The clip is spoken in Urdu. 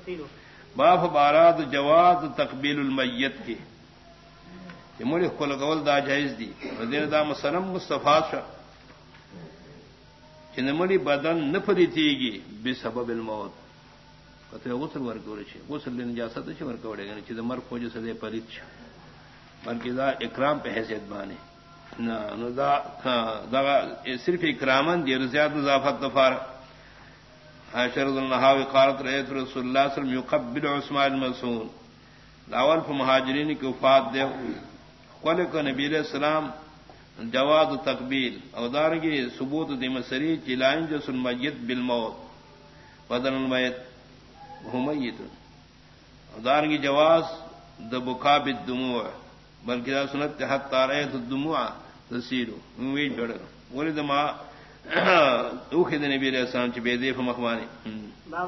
تفصيله باف بارات جواز تقبیل المیت کی۔ یہ ملک کو لگول دا جائز دی۔ دین دا مسلم مصطفیٰ شا۔ چن ملی بدن نفری تھی گی بے سبب الموت۔ کتے غسل ورکوڑے چھے غسل لین جاسا تو چھے ورکوڑے گا چھے دا مر کھوجو سدے پریت چھا بلکہ دا اکرام پہ حیثیت بانے۔ نا دا دا صرف اکرامن دی رضیات نظافت دفار شرد النحاوی قالت رئیت رسول اللہ صلی اللہ علیہ وسلم یقبل عثمان المسون لاول پہ کی وفات دے قل کو نبی علیہ السلام جواد تقبیل. اودار کی ثبوت دم سری چلائن جو سن میت بالموت. بدن المیت ہمیت اودار کی جواز د بکا بالدموع. بلکہ سنت حت تارے الدموع تسیرو. وی جڑ ولد ما دے نبی علیہ السلام چ بے دیف مخوانی